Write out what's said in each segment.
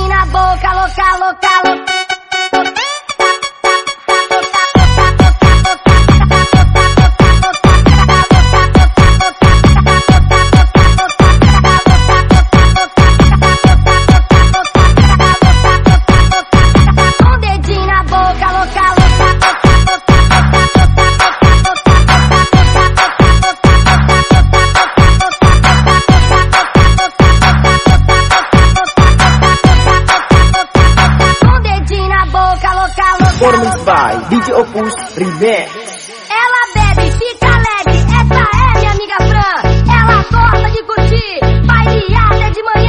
Na boca, louca, louca, louca. Performance by DJ Opus Remix. Ela bebe, fica alegre, essa é minha amiga Fran. Ela gosta de curtir, vai de até de manhã.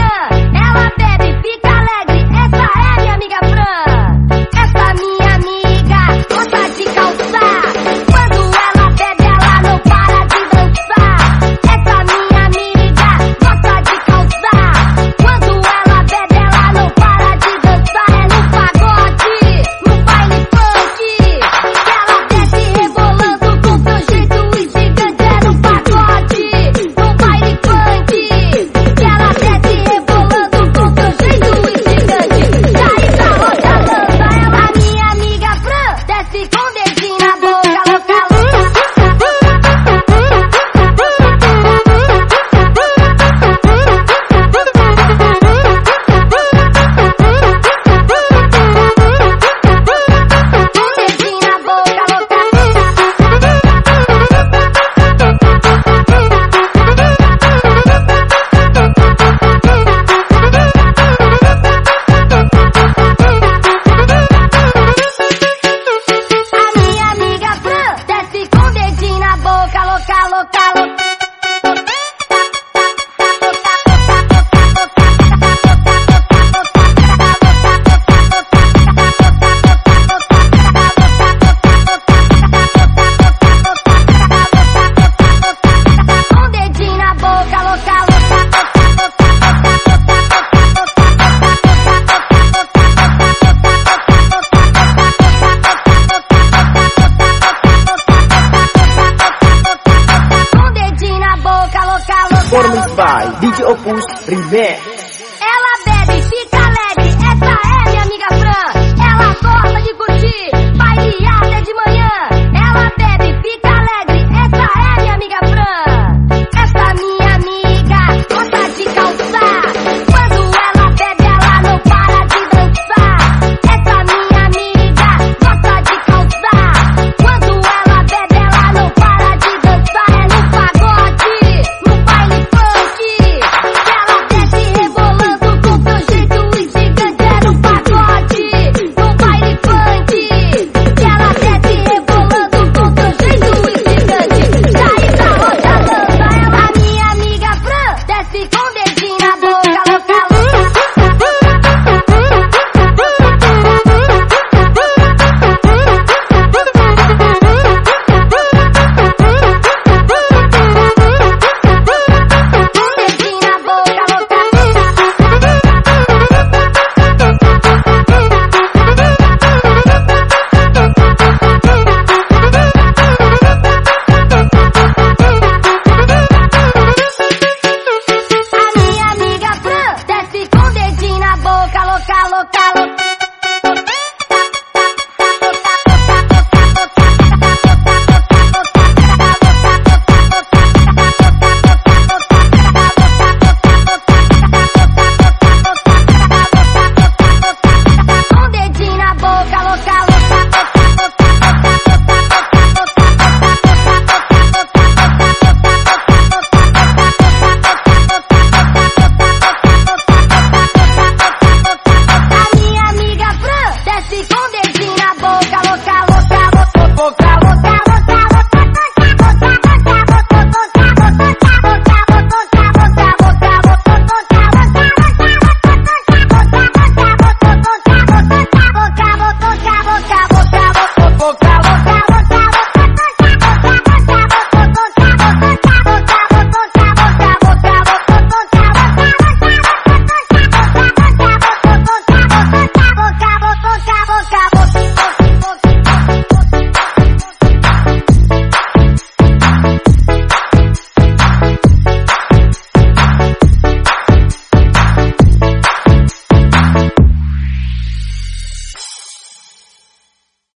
by DJ Opus Remix.